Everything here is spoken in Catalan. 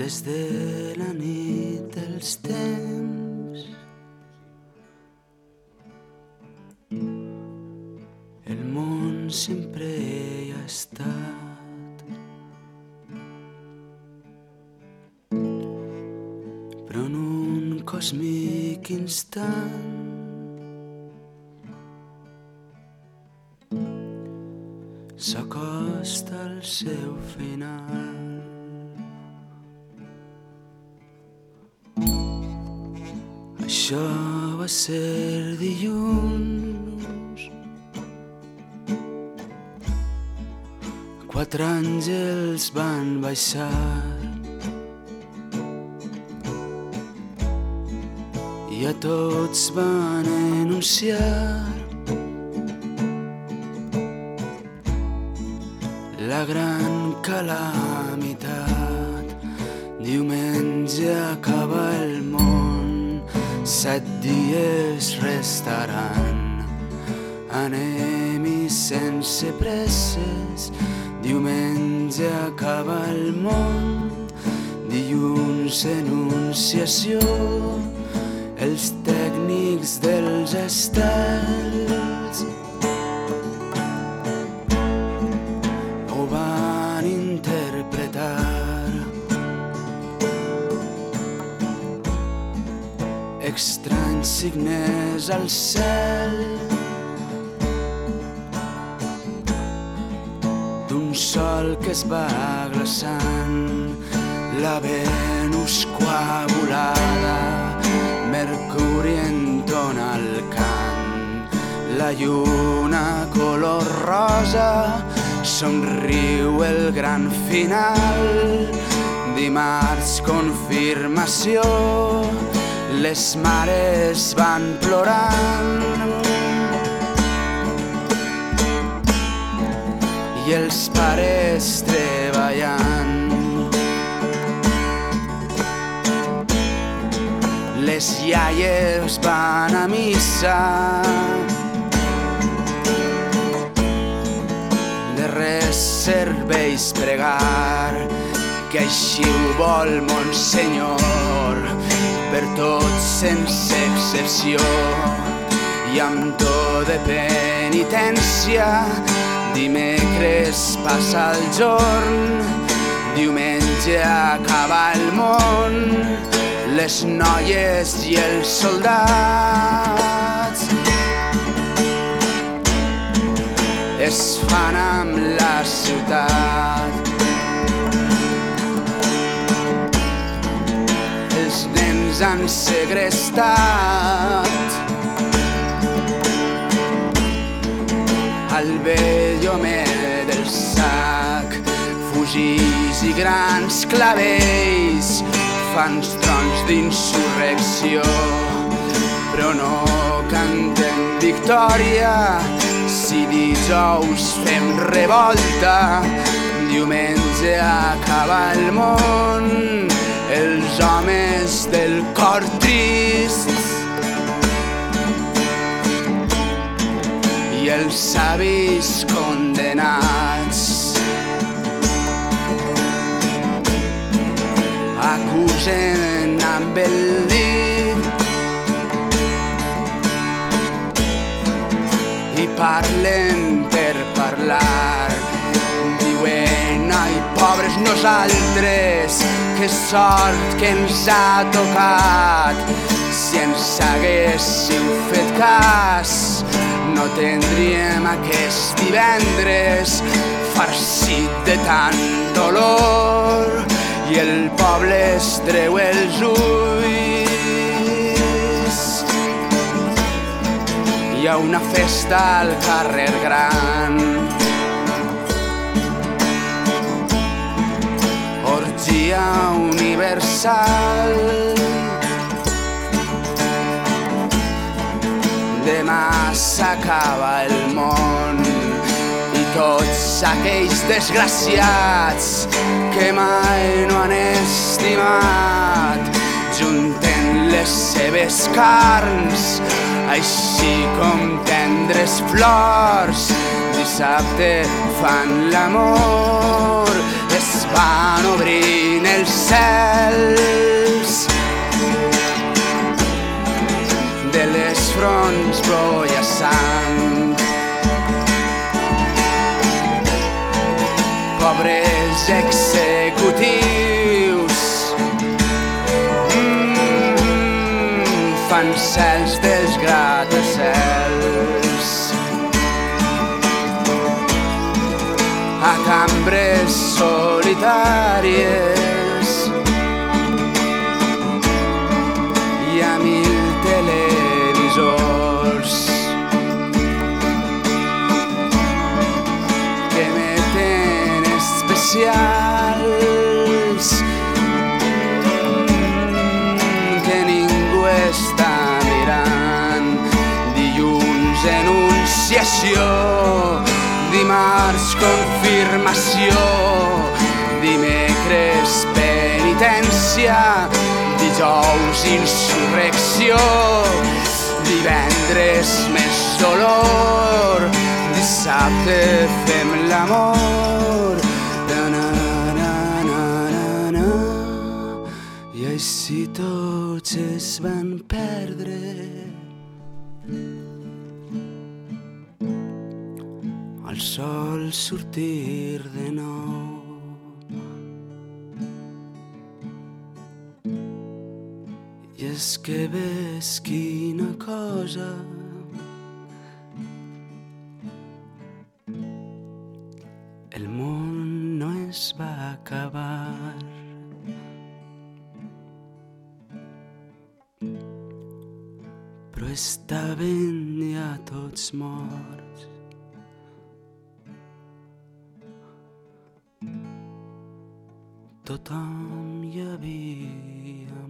des de la nit dels temps. El món sempre hi ha estat, però en un còsmic instant s'acosta al seu final. Això va ser dilluns. Quatre àngels van baixar i a tots van enunciar la gran calamitat. Diumenge acaba el món, set dies restaran. Anem-hi sense presses, diumenge acaba el món, dilluns enunciació, els tècnics dels estels Estranys signes al cel. D'un sol que es va glaçant la Venus coagulada Mercuri entona el cant. La lluna color rosa somriu el gran final. Dimarts confirmació les mares van plorant. I els pares treballant. Les iaies van a missa. De res serveix pregar que així ho vol Monsenyor per tots sense excepció i amb to de penitència dimecres passa el jorn diumenge acaba el món les noies i els soldats es fan amb la ciutat. Han segrestat al vell home del sac. Fugís i grans clavells fan trons d'insurrecció, però no canten victòria si dijous fem revolta, diumenge acaba el món, els homes del cor trist i els savis condenats. Acusen amb el dit i parlen per parlar. Diuen, pobres nosaltres, que sort que ens ha tocat. Si ens haguéssiu fet cas, no tindríem aquest divendres farcit de tant dolor i el poble es treu els ulls. Hi ha una festa al carrer gran. Orgia universal. Demà s'acaba el món i tots aquells desgraciats que mai no han estimat junten les seves carns així com tendres flors dissabte fan l'amor es van obrint els cels de les fronts sang. Pobres executius mm, fan cels dels gratacels a cambres solitàries i dimecres penitència dijous insurrecció divendres més dolor dissabte fem l'amor. I així tots es van perdre. Al sol sortir de nou. És que ves quina cosa el món no es va acabar. Però estaven ja tots morts. tothom hi havia